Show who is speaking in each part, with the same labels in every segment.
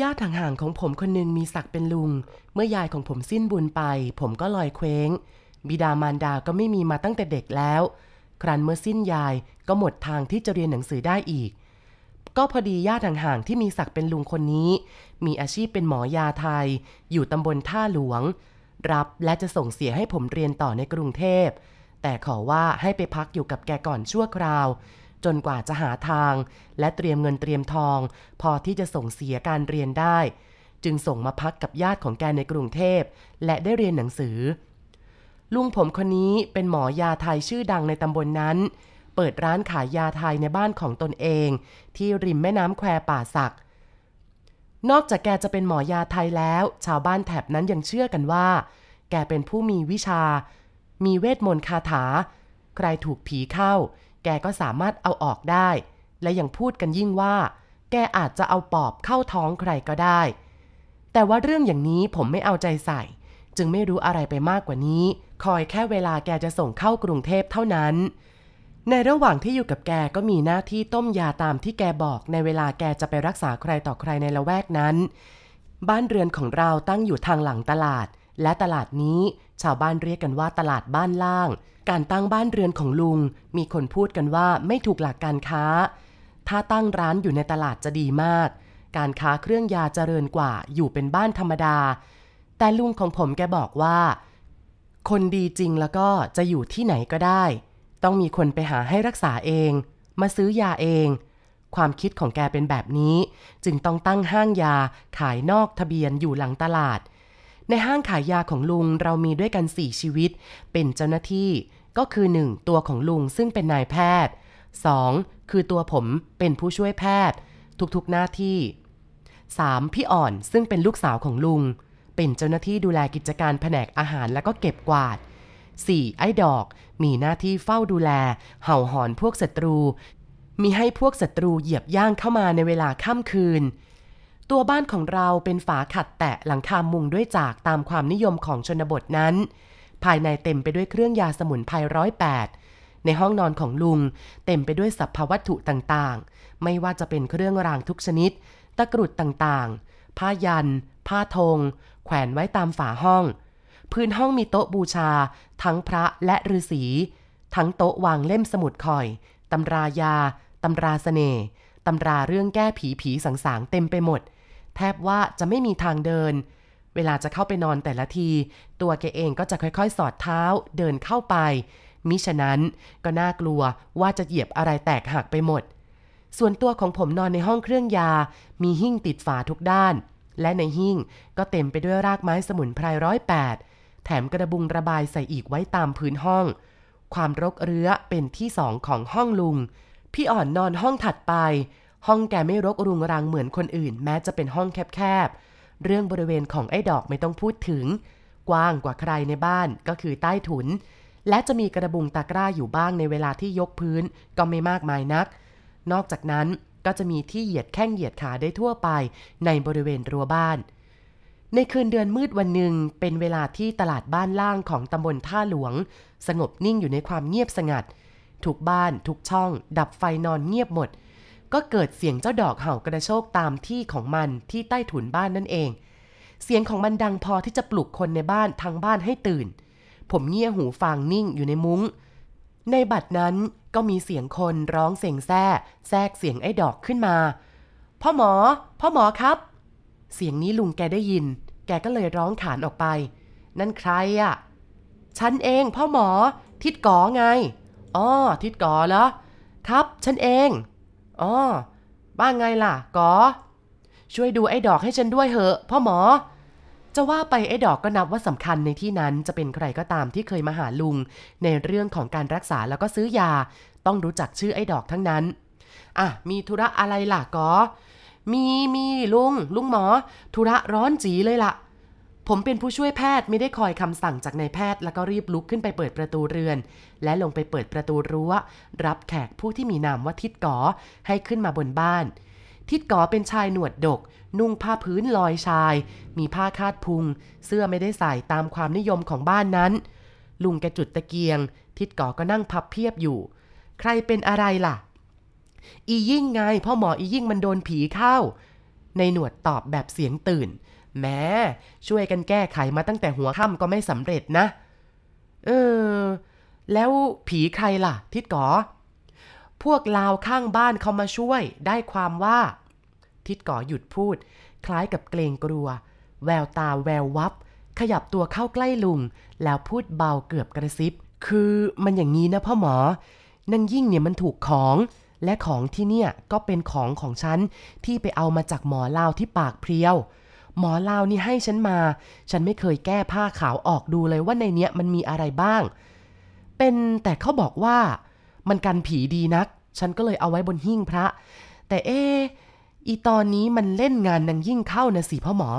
Speaker 1: ญาติห่างๆของผมคนหนึ่งมีศักดิ์เป็นลุง เมื่อยายของผมสิ้นบุญไป ผมก็ลอยเคว้ง บิดามารดาก็ไม่มีมาตั้งแต่เด็กแล้ว ครั้นเมื่อสิ้นยายก็หมดทางที่จะเรียนหนังสือได้อีก ก็พอดีญาติห่างๆที่มีศักดิ์เป็นลุงคนนี้ มีอาชีพเป็นหมอยาไทย อยู่ตำบลท่าหลวง รับและจะส่งเสียให้ผมเรียนต่อในกรุงเทพ แต่ขอว่าให้ไปพักอยู่กับแกก่อนชั่วคราว จนกว่าจะหาทาง และเตรียมเงินเตรียมทอง พอที่จะส่งเสียการเรียนได้ จึงส่งมาพักกับญาติของแกในกรุงเทพ และได้เรียนหนังสือ ลุงผมคนนี้เป็นหมอยาไทยชื่อดังในตำบลนนั้น เปิดร้านขายยาไทยในบ้านของตนเอง ที่ริมแม่น้ำแควป่าสัก นอกจากแกจะเป็นหมอยาไทยแล้ว ชาวบ้านแถบนั้นยังเชื่อกันว่า แกเป็นผู้มีวิชา มีเวทมนต์คาถา ใครถูกผีเข้า แกก็สามารถเอาออกได้ และยังพูดกันยิ่งว่า แกอาจจะเอาปอบเข้าท้องใครก็ได้ แต่ว่าเรื่องอย่างนี้ผมไม่เอาใจใส่ จึงไม่รู้อะไรไปมากกว่านี้ คอยแค่เวลาแกจะส่งเข้ากรุงเทพเท่านั้น ในระหว่างที่อยู่กับแกก็มีหน้าที่ต้มยาตามที่แกบอกในเวลาแกจะไปรักษาใครต่อใครในละแวกนั้น บ้านเรือนของเราตั้งอยู่ทางหลังตลาด และตลาดนี้ชาวบ้านเรียกกันว่าตลาดบ้านล่าง การตั้งบ้านเรือนของลุง มีคนพูดกันว่าไม่ถูกหลักการค้า ถ้าตั้งร้านอยู่ในตลาดจะดีมาก การค้าเครื่องยาเจริญกว่าอยู่เป็นบ้านธรรมดา แต่ลุงของผมแกบอกว่า คนดีจริงแล้วก็จะอยู่ที่ไหนก็ได้ ต้องมีคนไปหาให้รักษาเอง มาซื้อยาเอง ความคิดของแกเป็นแบบนี้ จึงต้องตั้งห้างยาขายนอกทะเบียนอยู่หลังตลาดในห้างขายยาของลุงเรามีด้วยกัน4ชีวิต เป็นเจ้าหน้าที่ ก็คือ 1. ตัวของลุงซึ่งเป็นนายแพทย์ 2. คือตัวผมเป็นผู้ช่วยแพทย์ ทุกๆหน้าที่ 3. พี่อ่อนซึ่งเป็นลูกสาวของลุง เป็นเจ้าหน้าที่ดูแลกิจการแผนกอาหารแล้วก็เก็บกวาด 4. ไอ้ดอก มีหน้าที่เฝ้าดูแล เห่าหอนพวกศัตรู มีให้พวกศัตรูเหยียบย่างเข้ามาในเวลาค่ำคืน ตัวบ้านของเราเป็นฝาขัดแตะหลังคามุงด้วยจากตามความนิยมของชนบทนั้น ภายในเต็มไปด้วยเครื่องยาสมุนไพรร้อยแปดในห้องนอนของลุง เต็มไปด้วยสัพพวัตถุต่างๆ ไม่ว่าจะเป็นเครื่องรางทุกชนิด ตะกรุดต่างๆ ผ้ายัน ผ้าธง แขวนไว้ตามฝาห้อง พื้นห้องมีโต๊ะบูชา ทั้งพระและฤาษี ทั้งโต๊ะวางเล่มสมุดคอย ตำรายา ตำราสเสน่ห์ตำราเรื่องแก้ผีผีสางสางๆเต็มไปหมด แทบว่าจะไม่มีทางเดิน เวลาจะเข้าไปนอนแต่ละที ตัวแกเองก็จะค่อยๆ สอดเท้าเดินเข้าไป มิฉะนั้นก็น่ากลัวว่าจะเหยียบอะไรแตกหักไปหมด ส่วนตัวของผมนอนในห้องเครื่องยา มีหิ้งติดฝาทุกด้าน และในหิ้งก็เต็มไปด้วยรากไม้สมุนไพรร้อยแปดแถมกระบุงระบายใส่อีกไว้ตามพื้นห้อง ความรกเรื้อเป็นที่สองของห้องลุง พี่อ่อนนอนห้องถัดไป ห้องแกไม่รกรุงรังเหมือนคนอื่น แม้จะเป็นห้องแคบๆ เรื่องบริเวณของไอ้ดอกไม่ต้องพูดถึง กว้างกว่าใครในบ้านก็คือใต้ถุน และจะมีกระบุงตะกร้าอยู่บ้างในเวลาที่ยกพื้นก็ไม่มากมายนัก นอกจากนั้นก็จะมีที่เหยียดแข้งเหยียดขาได้ทั่วไปในบริเวณรั้วบ้าน ในคืนเดือนมืดวันหนึ่งเป็นเวลาที่ตลาดบ้านล่างของตำบลท่าหลวง สงบนิ่งอยู่ในความเงียบสงัด ทุกบ้านทุกช่อง ดับไฟนอนเงียบหมด ก็เกิดเสียงเจ้าดอกเห่ากระโชกตามที่ของมันที่ใต้ถุนบ้านนั่นเอง เสียงของมันดังพอที่จะปลุกคนในบ้านทั้งบ้านให้ตื่น ผมเงี่ยหูฟังนิ่งอยู่ในมุง้ง ในบัดนั้นก็มีเสียงคนร้องเสียงแซ่แทรกเสียงไอ้ดอกขึ้นมา พ่อหมอ พ่อหมอครับ เสียงนี้ลุงแกได้ยิน แกก็เลยร้องขานออกไป นั่นใครอะ่ะฉันเองพ่อหมอ ทิดกอไงอ๋อทิดกอเหรอครับ ฉันเอง อ๋อบ้างไงล่ะกอช่วยดูไอ้ดอกให้ฉันด้วยเหอะพ่อหมอ จะว่าไปไอ้ดอกก็นับว่าสำคัญในที่นั้นจะเป็นใครก็ตามที่เคยมาหาลุง ในเรื่องของการรักษาแล้วก็ซื้อยา ต้องรู้จักชื่อไอ้ดอกทั้งนั้น อะ มีธุระอะไรล่ะกอมีมีลุง ลุงหมอ ธุระร้อนจีเลยล่ะ ผมเป็นผู้ช่วยแพทย์ไม่ได้คอยคำสั่งจากนายแพทย์ แล้วก็รีบลุกขึ้นไปเปิดประตูเรือน และลงไปเปิดประตูรั้ว รับแขกผู้ที่มีนามว่าทิดก๋อให้ขึ้นมาบนบ้าน ทิดก๋อเป็นชายหนวดดก นุ่งผ้าพื้นลอยชาย มีผ้าคาดพุง เสื้อไม่ได้ใส่ตามความนิยมของบ้านนั้น ลุงแกจุดตะเกียง ทิดก๋อก็นั่งพับเพียบอยู่ ใครเป็นอะไรล่ะ อียิ่งไงพ่อหมออียิ่งมันโดนผีเข้า ในหนวดตอบแบบเสียงตื่น แม้ช่วยกันแก้ไขมาตั้งแต่หัวค่ำก็ไม่สำเร็จนะ เออ แล้วผีใครล่ะ ทิดก๋อพวกลาวข้างบ้านเขามาช่วยได้ความว่า ทิดก๋อหยุดพูด คล้ายกับเกรงกลัว แววตาแวววับ ขยับตัวเข้าใกล้ลุง แล้วพูดเบาเกือบกระซิบ คือมันอย่างนี้นะพ่อหมอนางยิ่งเนี่ยมันถูกของและของที่เนี่ยก็เป็นของของฉันที่ไปเอามาจากหมอลาวที่ปากเพรียว หมอลาวนี่ให้ฉันมา ฉันไม่เคยแก้ผ้าขาวออกดูเลยว่าในเนี้ยมันมีอะไรบ้าง เป็นแต่เขาบอกว่ามันกันผีดีนัก ฉันก็เลยเอาไว้บนหิ้งพระ แต่เออีตอนนี้มันเล่นงานนางยิ่งเข้านะสิพ่อหมอ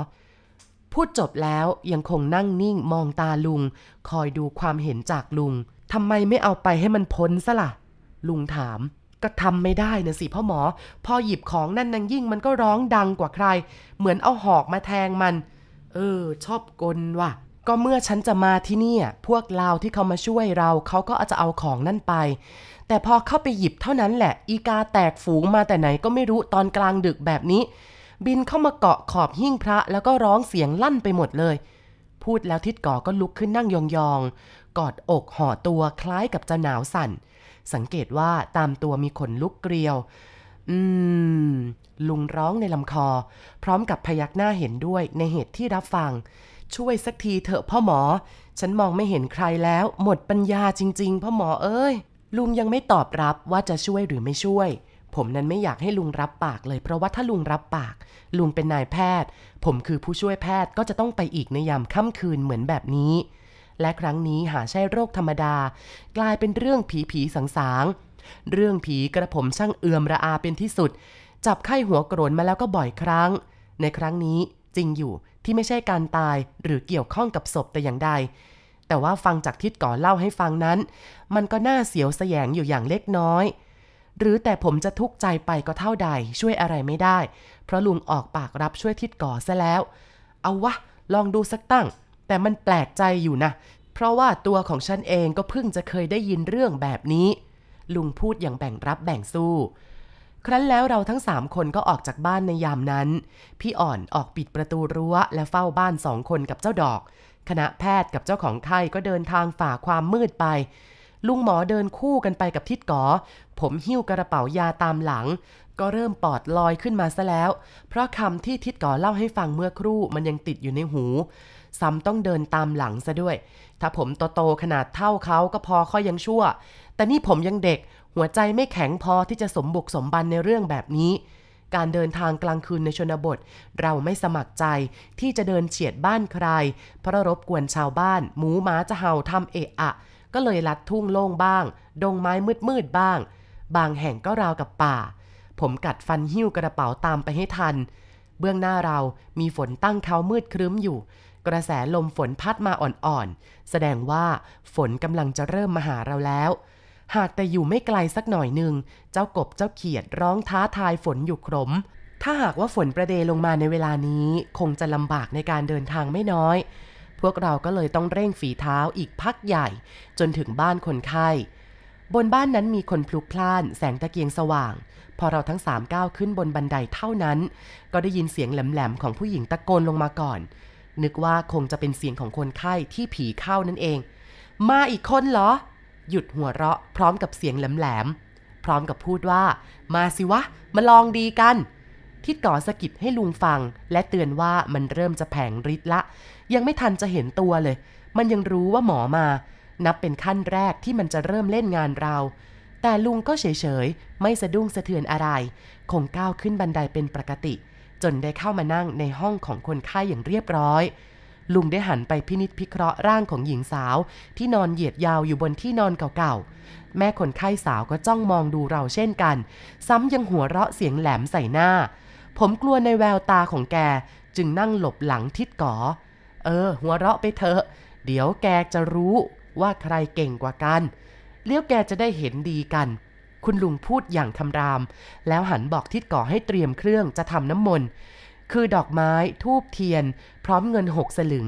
Speaker 1: พูดจบแล้วยังคงนั่งนิ่งมองตาลุง คอยดูความเห็นจากลุงทำไมไม่เอาไปให้มันพ้นซะล่ะ ลุงถาม ก็ทำไม่ได้นะสิพ่อหมอ พอหยิบของนั่นนางยิ่งมันก็ร้องดังกว่าใคร เหมือนเอาหอกมาแทงมัน เออ ชอบกลว่ะ ก็เมื่อฉันจะมาที่นี่พวกลาวที่เขามาช่วยเราเขาก็อาจจะเอาของนั่นไป แต่พอเข้าไปหยิบเท่านั้นแหละ อีกาแตกฝูงมาแต่ไหนก็ไม่รู้ตอนกลางดึกแบบนี้ บินเข้ามาเกาะขอบหิ้งพระแล้วก็ร้องเสียงลั่นไปหมดเลย พูดแล้วทิดก่อก็ลุกขึ้นนั่งยองๆกอดอกห่อตัวคล้ายกับจะหนาวสั่น สังเกตว่าตามตัวมีขนลุกเกลียว อืม ลุงร้องในลำคอ พร้อมกับพยักหน้าเห็นด้วยในเหตุที่รับฟัง ช่วยสักทีเถอะพ่อหมอ ฉันมองไม่เห็นใครแล้ว หมดปัญญาจริง ๆ พ่อหมอเอ้ย ลุงยังไม่ตอบรับว่าจะช่วยหรือไม่ช่วย ผมนั้นไม่อยากให้ลุงรับปากเลย เพราะว่าถ้าลุงรับปาก ลุงเป็นนายแพทย์ ผมคือผู้ช่วยแพทย์ก็จะต้องไปอีกในยามค่ำคืนเหมือนแบบนี้ และครั้งนี้หาใช่โรคธรรมดา กลายเป็นเรื่องผีผีสางสางเรื่องผีกระผมช่างเอื่อมระอาเป็นที่สุด จับไข้หัวโกรนมาแล้วก็บ่อยครั้ง ในครั้งนี้จริงอยู่ที่ไม่ใช่การตายหรือเกี่ยวข้องกับศพแต่อย่างใด แต่ว่าฟังจากทิศก่อเล่าให้ฟังนั้น มันก็น่าเสียวแสยงอยู่อย่างเล็กน้อย หรือแต่ผมจะทุกข์ใจไปก็เท่าใดช่วยอะไรไม่ได้ เพราะลุงออกปากรับช่วยทิศก่อซะแล้ว เอาวะ ลองดูสักตั้ง แต่มันแปลกใจอยู่นะ เพราะว่าตัวของฉันเองก็เพิ่งจะเคยได้ยินเรื่องแบบนี้ ลุงพูดอย่างแบ่งรับแบ่งสู้ ครั้นแล้วเราทั้งสามคนก็ออกจากบ้านในยามนั้น พี่อ่อนออกปิดประตูรั้ว และเฝ้าบ้านสองคนกับเจ้าดอก คณะแพทย์กับเจ้าของไข้ก็เดินทางฝ่าความมืดไป ลุงหมอเดินคู่กันไปกับทิดกอ ผมหิ้วกระเป๋ายาตามหลังก็เริ่มปอดลอยขึ้นมาซะแล้ว เพราะคำที่ทิดก๋อเล่าให้ฟังเมื่อครู่มันยังติดอยู่ในหู ซ้ำต้องเดินตามหลังซะด้วย ถ้าผมโตๆขนาดเท่าเขาก็พอค่อยยังชั่ว แต่นี่ผมยังเด็ก หัวใจไม่แข็งพอที่จะสมบุกสมบันในเรื่องแบบนี้ การเดินทางกลางคืนในชนบท เราไม่สมัครใจที่จะเดินเฉียดบ้านใคร เพราะรบกวนชาวบ้าน หมูหมาจะเห่าทำเอะอะ ก็เลยลัดทุ่งโล่งบ้าง ดงไม้มืดๆบ้าง บางแห่งก็ราวกับป่า ผมกัดฟันหิ้วกระเป๋าตามไปให้ทันเบื้องหน้าเรามีฝนตั้งเขามืดครึ้มอยู่ กระแสลมฝนพัดมาอ่อนๆ แสดงว่าฝนกำลังจะเริ่มมาหาเราแล้ว หากแต่อยู่ไม่ไกลสักหน่อยหนึ่ง เจ้ากบเจ้าเขียดร้องท้าทายฝนอยู่ครมถ้าหากว่าฝนประเดลงมาในเวลานี้ คงจะลำบากในการเดินทางไม่น้อย พวกเราก็เลยต้องเร่งฝีเท้าอีกพักใหญ่ จนถึงบ้านคนไข้บนบ้านนั้นมีคนพลุกพล่านแสงตะเกียงสว่าง พอเราทั้งสามก้าวขึ้นบนบันไดเท่านั้น ก็ได้ยินเสียงแหลมๆของผู้หญิงตะโกนลงมาก่อน นึกว่าคงจะเป็นเสียงของคนไข้ที่ผีเข้านั่นเอง มาอีกคนเหรอ หยุดหัวเราะพร้อมกับเสียงแหลมๆ พร้อมกับพูดว่า มาสิวะ มาลองดีกัน ทิดก่อสะกิดให้ลุงฟัง และเตือนว่ามันเริ่มจะแผงฤทธิ์ละ ยังไม่ทันจะเห็นตัวเลย มันยังรู้ว่าหมอมา นับเป็นขั้นแรกที่มันจะเริ่มเล่นงานเราแต่ลุงก็เฉยๆ ไม่สะดุ้งสะเทือนอะไร คงก้าวขึ้นบันไดเป็นปกติ จนได้เข้ามานั่งในห้องของคนไข้อย่างเรียบร้อย ลุงได้หันไปพินิษพิเคราะห์ร่างของหญิงสาว ที่นอนเหยียดยาวอยู่บนที่นอนเก่าๆ แม่คนไข้สาวก็จ้องมองดูเราเช่นกัน ซ้ำยังหัวเราะเสียงแหลมใส่หน้า ผมกลัวในแววตาของแกจึงนั่งหลบหลังทิดก๋อเออ หัวเราะไปเถอะ เดี๋ยวแกจะรู้ว่าใครเก่งกว่ากัน เลี้ยวแกจะได้เห็นดีกัน คุณลุงพูดอย่างคำราม แล้วหันบอกทิดก่อให้เตรียมเครื่องจะทำน้ำมนต์คือดอกไม้ทูบเทียน พร้อมเงินหกสลึง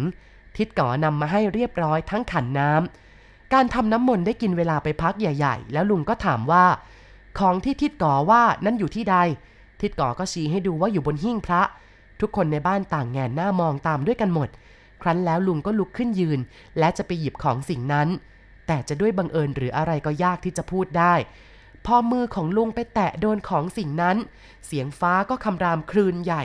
Speaker 1: ทิดก่อนำมาให้เรียบร้อยทั้งขันน้ำการทำน้ำมนต์ได้กินเวลาไปพักใหญ่ ๆ แล้วลุงก็ถามว่า ของที่ทิดก่อว่านั่นอยู่ที่ใด ทิดก่อก็ชี้ให้ดูว่าอยู่บนหิ้งพระ ทุกคนในบ้านต่างแงนหน้ามองตามด้วยกันหมด ครั้นแล้วลุงก็ลุกขึ้นยืน และจะไปหยิบของสิ่งนั้น แต่จะด้วยบังเอิญหรืออะไรก็ยากที่จะพูดได้ พอมือของลุงไปแตะโดนของสิ่งนั้น เสียงฟ้าก็คำรามคลืนใหญ่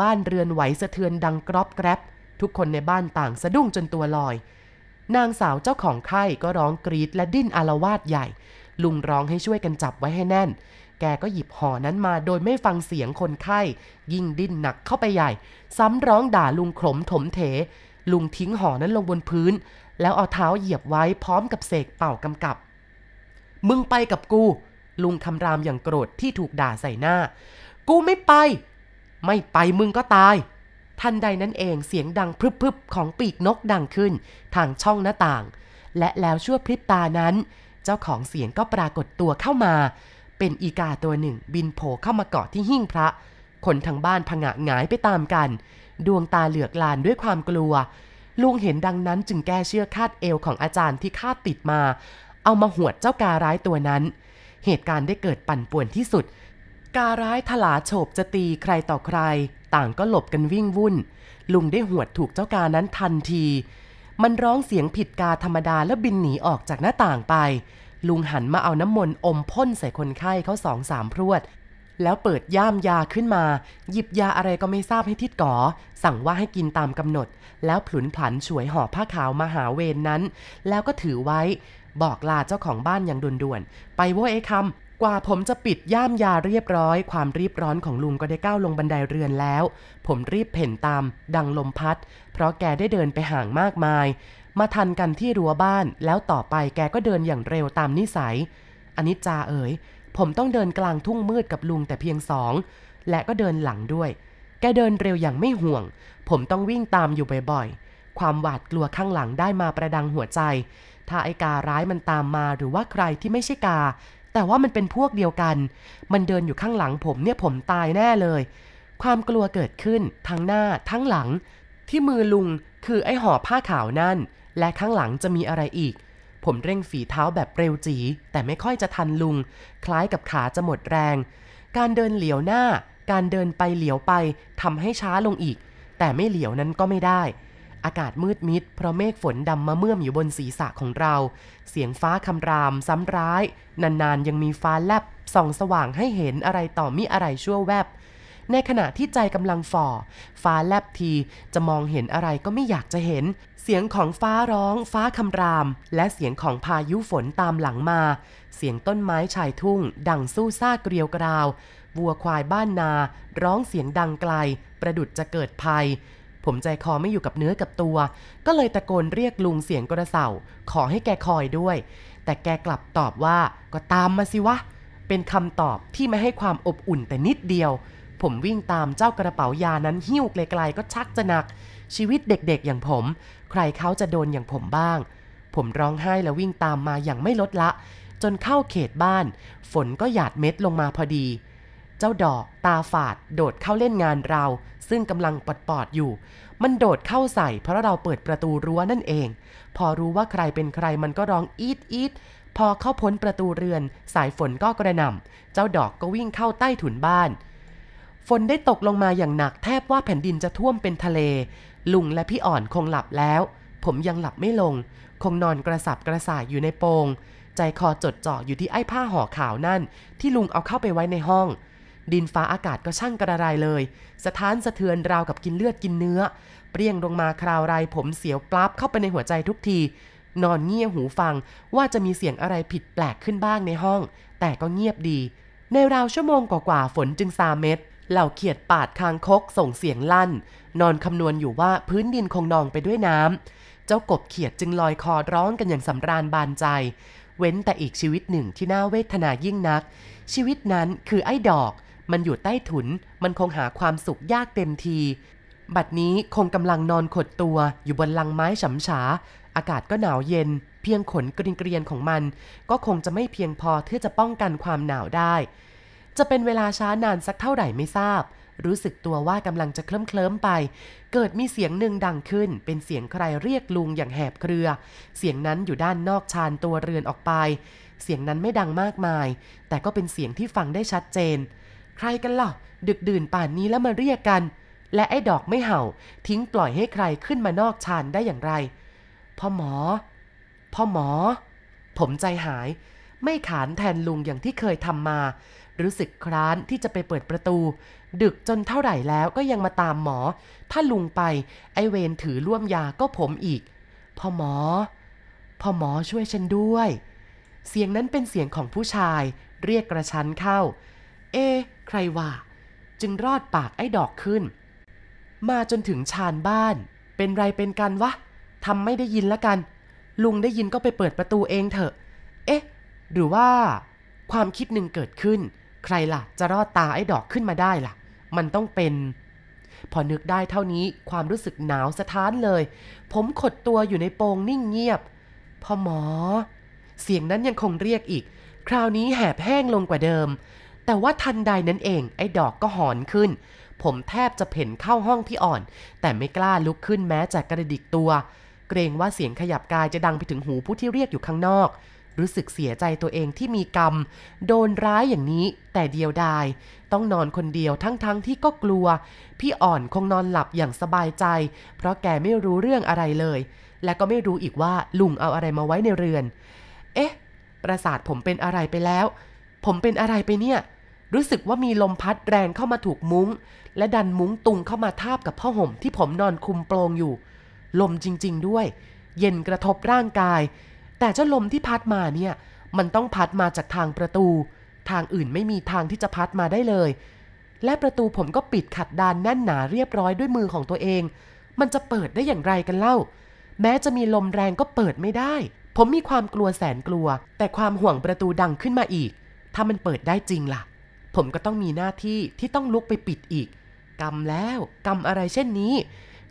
Speaker 1: บ้านเรือนไหวสะเทือนดังกรอบแกรบ ทุกคนในบ้านต่างสะดุ้งจนตัวลอย นางสาวเจ้าของไข้ก็ร้องกรีดและดิ้นอารวาสใหญ่ ลุงร้องให้ช่วยกันจับไว้ให้แน่น แกก็หยิบห่อนั้นมาโดยไม่ฟังเสียงคนไข้ ยิ่งดิ้นหนักเข้าไปใหญ่ ซ้ำร้องด่าลุงขมถมเถ ลุงทิ้งห่อนั้นลงบนพื้น แล้วเอาเท้าเหยียบไว้พร้อมกับเสกเป่ากำกับมึงไปกับกู ลุงคำรามอย่างโกรธที่ถูกด่าใส่หน้า กูไม่ไป ไม่ไปมึงก็ตาย ทันใดนั้นเองเสียงดังพรึบๆ ของปีกนกดังขึ้น ทางช่องหน้าต่าง และแล้วชั่วพริบตานั้น เจ้าของเสียงก็ปรากฏตัวเข้ามา เป็นอีกาตัวหนึ่งบินโผล่เข้ามาเกาะที่หิ้งพระ คนทางบ้านผงะหงายไปตามกัน ดวงตาเหลือกลานด้วยความกลัวลุงเห็นดังนั้นจึงแก้เชือกคาดเอวของอาจารย์ที่คาดติดมา เอามาหวดเจ้าการ้ายตัวนั้น เหตุการณ์ได้เกิดปั่นป่วนที่สุด การ้ายถลาโฉบจะตีใครต่อใคร ต่างก็หลบกันวิ่งวุ่น ลุงได้หวดถูกเจ้ากานั้นทันที มันร้องเสียงผิดกาธรรมดาแล้วบินหนีออกจากหน้าต่างไป ลุงหันมาเอาน้ำมนต์อมพ่นใส่คนไข้เขาสองสามพรวด แล้วเปิดย่ามยาขึ้นมา หยิบยาอะไรก็ไม่ทราบให้ทิดก๋อสั่งว่าให้กินตามกำหนด แล้วผลุนผันฉวยห่อผ้าขาวมาหาเวรนนั้น แล้วก็ถือไว้ บอกลาเจ้าของบ้านอย่างด่วนๆ ไปว้ยไอ้คำกว่าผมจะปิดย่ามยาเรียบร้อย ความรีบร้อนของลุงก็ได้ก้าวลงบันไดเรือนแล้ว ผมรีบเพ่นตาม ดังลมพัด เพราะแกได้เดินไปห่างมากมาย มาทันกันที่รั้วบ้าน แล้วต่อไปแกก็เดินอย่างเร็วตามนิสัยอนิจจาเอ๋ย ผมต้องเดินกลางทุ่งมืดกับลุงแต่เพียงสอง และก็เดินหลังด้วย แกเดินเร็วอย่างไม่ห่วง ผมต้องวิ่งตามอยู่บ่อยๆ ความหวาดกลัวข้างหลังได้มาประดังหัวใจ ถ้าไอ้การ้ายมันตามมาหรือว่าใครที่ไม่ใช่กา แต่ว่ามันเป็นพวกเดียวกัน มันเดินอยู่ข้างหลังผมเนี่ยผมตายแน่เลย ความกลัวเกิดขึ้น ทั้งหน้าทั้งหลัง ที่มือลุงคือไอ้ห่อผ้าขาวนั่น และข้างหลังจะมีอะไรอีก ผมเร่งฝีเท้าแบบเร็วจี แต่ไม่ค่อยจะทันลุง คล้ายกับขาจะหมดแรง การเดินเหลียวหน้า การเดินไปเหลียวไปทำให้ช้าลงอีก แต่ไม่เหลียวนั้นก็ไม่ได้ อากาศมืดมิด เพราะเมฆฝนดำมาเมื่อมอยู่บนศีรษะของเรา เสียงฟ้าคำรามซ้ำร้าย นานๆยังมีฟ้าแลบส่องสว่างให้เห็นอะไรต่อมิอะไรชั่วแวบ ในขณะที่ใจกำลังฝ่อ ฟ้าแลบทีจะมองเห็นอะไรก็ไม่อยากจะเห็น เสียงของฟ้าร้อง ฟ้าคำราม และเสียงของพายุฝนตามหลังมา เสียงต้นไม้ชายทุ่ง ดังสู้ซ่าเกลียวกราว วัวควายบ้านนา ร้องเสียงดังไกล ประดุดจะเกิดภัยผมใจคอไม่อยู่กับเนื้อกับตัว ก็เลยตะโกนเรียกลุงเสียงกระเสาขอให้แกคอยด้วย แต่แกกลับตอบว่าก็ตามมาสิวะ เป็นคำตอบที่ไม่ให้ความอบอุ่นแต่นิดเดียว ผมวิ่งตามเจ้ากระเป๋ายานั้นหิ้วไกลๆก็ชักจะหนัก ชีวิตเด็กๆอย่างผม ใครเขาจะโดนอย่างผมบ้าง ผมร้องไห้แล้ววิ่งตามมาอย่างไม่ลดละ จนเข้าเขตบ้าน ฝนก็หยาดเม็ดลงมาพอดี เจ้าดอกตาฝาด โดดเข้าเล่นงานเรา ซึ่งกำลังปดปอดอยู่ มันโดดเข้าใส่ เพราะเราเปิดประตูรั้วนั่นเอง พอรู้ว่าใครเป็นใครมันก็ร้องอีดอีดพอเข้าพ้นประตูเรือน สายฝนก็กระหน่ำ เจ้าดอกก็วิ่งเข้าใต้ถุนบ้าน ฝนได้ตกลงมาอย่างหนักแทบว่าแผ่นดินจะท่วมเป็นทะเล ลุงและพี่อ่อนคงหลับแล้ว ผมยังหลับไม่ลง คงนอนกระสับกระส่ายอยู่ในโปงใจคอจดจ่ออยู่ที่ไอ้ผ้าห่อขาวนั่น ที่ลุงเอาเข้าไปไว้ในห้อง ดินฟ้าอากาศก็ช่างกระไรเลย สะท้านสะเทือนราวกับกินเลือดกินเนื้อ เปรี้ยงลงมาคราวไรผมเสียวปลับเข้าไปในหัวใจทุกที นอนเงี่ยหูฟังว่าจะมีเสียงอะไรผิดแปลกขึ้นบ้างในห้อง แต่ก็เงียบดี ในราวชั่วโมงกว่าๆฝนจึงซาเม็ด เหล่าเขียดปาดคางคกส่งเสียงลั่น นอนคำนวณอยู่ว่าพื้นดินคงนองไปด้วยน้ำเจ้ากบเขียดจึงลอยคอร้องกันอย่างสำราญบานใจ เว้นแต่อีกชีวิตหนึ่งที่น่าเวทนายิ่งนัก ชีวิตนั้นคือไอ้ดอก มันอยู่ใต้ถุน มันคงหาความสุขยากเต็มที บัดนี้คงกำลังนอนขดตัวอยู่บนลังไม้ฉำฉา อากาศก็หนาวเย็น เพียงขนกรีนเกรียนของมัน ก็คงจะไม่เพียงพอที่จะป้องกันความหนาวได้ จะเป็นเวลาช้านานสักเท่าไหร่ไม่ทราบ รู้สึกตัวว่ากำลังจะเคลิ้มเคลิ้มๆไป เกิดมีเสียงหนึ่งดังขึ้น เป็นเสียงใครเรียกลุงอย่างแหบเครือ เสียงนั้นอยู่ด้านนอกชานตัวเรือนออกไป เสียงนั้นไม่ดังมากมาย แต่ก็เป็นเสียงที่ฟังได้ชัดเจนใใครกันล่ะ ดึกดื่นป่านนี้แล้วมาเรียกกัน และไอ้ดอกไม่เห่า ทิ้งปล่อยให้ใครขึ้นมานอกชานได้อย่างไร พ่อหมอ พ่อหมอ ผมใจหาย ไม่ขานแทนลุงอย่างที่เคยทำมา รู้สึกคร้านที่จะไปเปิดประตู ดึกจนเท่าไหร่แล้วก็ยังมาตามหมอ ถ้าลุงไป ไอเวนถือล่วมยาก็ผมอีก พ่อหมอ พ่อหมอช่วยฉันด้วย เสียงนั้นเป็นเสียงของผู้ชาย เรียกกระชั้นเข้า เอใครว่า จึงรอดปากไอ้ดอกขึ้น มาจนถึงชานบ้าน เป็นไรเป็นกันวะทำไม่ได้ยินละกัน ลุงได้ยินก็ไปเปิดประตูเองเถอะ เอ๊ะ หรือว่าความคิดหนึ่งเกิดขึ้น ใครล่ะ จะรอดตาไอ้ดอกขึ้นมาได้ล่ะ มันต้องเป็น พอนึกได้เท่านี้ความรู้สึกหนาวสะท้านเลย ผมขดตัวอยู่ในโปงนิ่งเงียบ พ่อหมอ เสียงนั้นยังคงเรียกอีก คราวนี้แหบแห้งลงกว่าเดิม แต่ว่าทันใดนั้นเอง ไอ้ดอกก็หอนขึ้น ผมแทบจะเพ่นเข้าห้องพี่อ่อน แต่ไม่กล้าลุกขึ้นแม้จะกระดิกตัว เกรงว่าเสียงขยับกายจะดังไปถึงหูผู้ที่เรียกอยู่ข้างนอก รู้สึกเสียใจตัวเองที่มีกรรม โดนร้ายอย่างนี้ แต่เดียวดาย ต้องนอนคนเดียวทั้งๆทที่ก็กลัว พี่อ่อนคงนอนหลับอย่างสบายใจ เพราะแกไม่รู้เรื่องอะไรเลย และก็ไม่รู้อีกว่าลุงเอาอะไรมาไว้ในเรือน เอ๊ะ ประสาทผมเป็นอะไรไปแล้ว ผมเป็นอะไรไปเนี่ย รู้สึกว่ามีลมพัดแรงเข้ามาถูกมุ้ง และดันมุ้งตุงเข้ามาทาบกับผ้าห่มที่ผมนอนคุมโปรงอยู่ ลมจริง ๆ ด้วย เย็นกระทบร่างกาย แต่เจ้าลมที่พัดมาเนี่ย มันต้องพัดมาจากทางประตู ทางอื่นไม่มีทางที่จะพัดมาได้เลย และประตูผมก็ปิดขัดดานแน่นหนาเรียบร้อยด้วยมือของตัวเอง มันจะเปิดได้อย่างไรกันเล่า แม้จะมีลมแรงก็เปิดไม่ได้ ผมมีความกลัวแสนกลัว แต่ความห่วงประตูดังขึ้นมาอีก ถ้ามันเปิดได้จริงล่ะ ผมก็ต้องมีหน้าที่ที่ต้องลุกไปปิดอีกกรรมแล้วกรรมอะไรเช่นนี้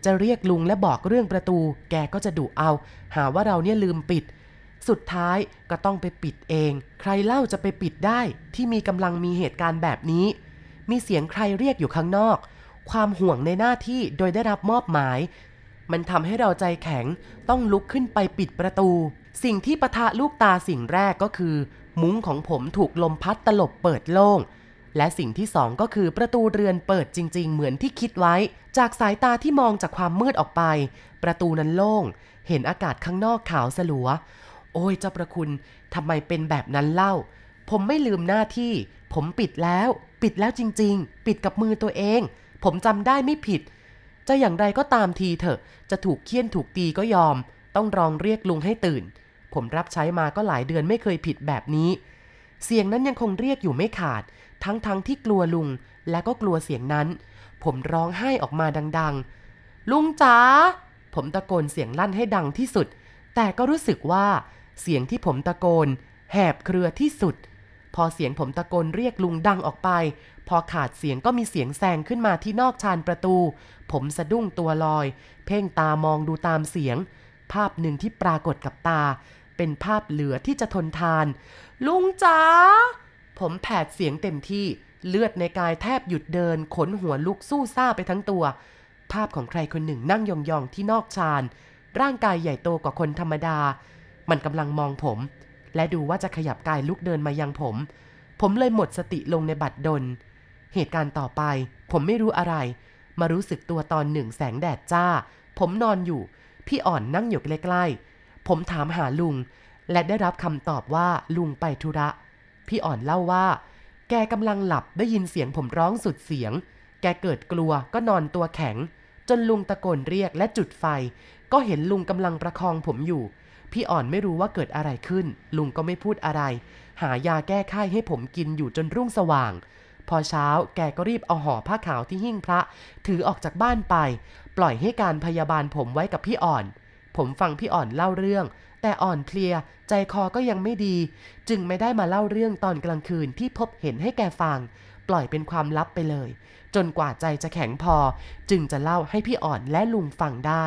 Speaker 1: จะเรียกลุงและบอกเรื่องประตู แกก็จะดุเอา หาว่าเราเนี่ยลืมปิด สุดท้ายก็ต้องไปปิดเอง ใครเล่าจะไปปิดได้ที่มีกำลังมีเหตุการณ์แบบนี้ มีเสียงใครเรียกอยู่ข้างนอก ความห่วงในหน้าที่โดยได้รับมอบหมาย มันทำให้เราใจแข็งต้องลุกขึ้นไปปิดประตู สิ่งที่ประทะลูกตาสิ่งแรกก็คือ มุ้งของผมถูกลมพัดตลบเปิดโล่งและสิ่งที่สองก็คือประตูเรือนเปิดจริง ๆ เหมือนที่คิดไว้ จากสายตาที่มองจากความมืดออกไป ประตูนั้นโล่ง เห็นอากาศข้างนอกขาวสลัว โอ้ยเจ้าประคุณทำไมเป็นแบบนั้นเล่า ผมไม่ลืมหน้าที่ ผมปิดแล้ว ปิดแล้วจริง ๆ ปิดกับมือตัวเอง ผมจำได้ไม่ผิด จะอย่างไรก็ตามทีเถอะ จะถูกเคี่ยนถูกตีก็ยอม ต้องรองเรียกลุงให้ตื่น ผมรับใช้มาก็หลายเดือนไม่เคยผิดแบบนี้ เสียงนั้นยังคงเรียกอยู่ไม่ขาด ทั้งๆทที่กลัวลุง และก็กลัวเสียงนั้น ผมร้องไห้ออกมาดัง ๆ ลุงจ๋าผมตะโกนเสียงลั่นให้ดังที่สุด แต่ก็รู้สึกว่า เสียงที่ผมตะโกน แหบเครือที่สุด พอเสียงผมตะโกนเรียกลุงดังออกไป พอขาดเสียงก็มีเสียงแซงขึ้นมาที่นอกชานประตู ผมสะดุ้งตัวลอย เพ่งตามองดูตามเสียง ภาพหนึ่งที่ปรากฏกับตา เป็นภาพเหลือที่จะทนทาน ลุงจ๋าผมแผดเสียงเต็มที่เลือดในกายแทบหยุดเดิน ขนหัวลุกสู้ซ่าไปทั้งตัว ภาพของใครคนหนึ่งนั่งยองๆที่นอกชานร่างกายใหญ่โตกว่าคนธรรมดา มันกำลังมองผม และดูว่าจะขยับกายลุกเดินมายังผม ผมเลยหมดสติลงในบัดดล เหตุการณ์ต่อไป ผมไม่รู้อะไร มารู้สึกตัวตอนหนึ่งแสงแดดจ้า ผมนอนอยู่ พี่อ่อนนั่งอยู่ใกล้ๆ ผมถามหาลุง และได้รับคำตอบว่าลุงไปธุระ พี่อ่อนเล่าว่า แกกำลังหลับได้ยินเสียงผมร้องสุดเสียง แกเกิดกลัวก็นอนตัวแข็งจนลุงตะโกนเรียกและจุดไฟ ก็เห็นลุงกำลังประคองผมอยู่ พี่อ่อนไม่รู้ว่าเกิดอะไรขึ้น ลุงก็ไม่พูดอะไร หายาแก้ไข้ให้ผมกินอยู่จนรุ่งสว่าง พอเช้าแกก็รีบเอาห่อผ้าขาวที่หิ้งพระ ถือออกจากบ้านไป ปล่อยให้การพยาบาลผมไว้กับพี่อ่อน ผมฟังพี่อ่อนเล่าเรื่อง แต่อ่อนเพลีย ใจคอก็ยังไม่ดี จึงไม่ได้มาเล่าเรื่องตอนกลางคืนที่พบเห็นให้แกฟัง ปล่อยเป็นความลับไปเลย จนกว่าใจจะแข็งพอ จึงจะเล่าให้พี่อ่อนและลุงฟังได้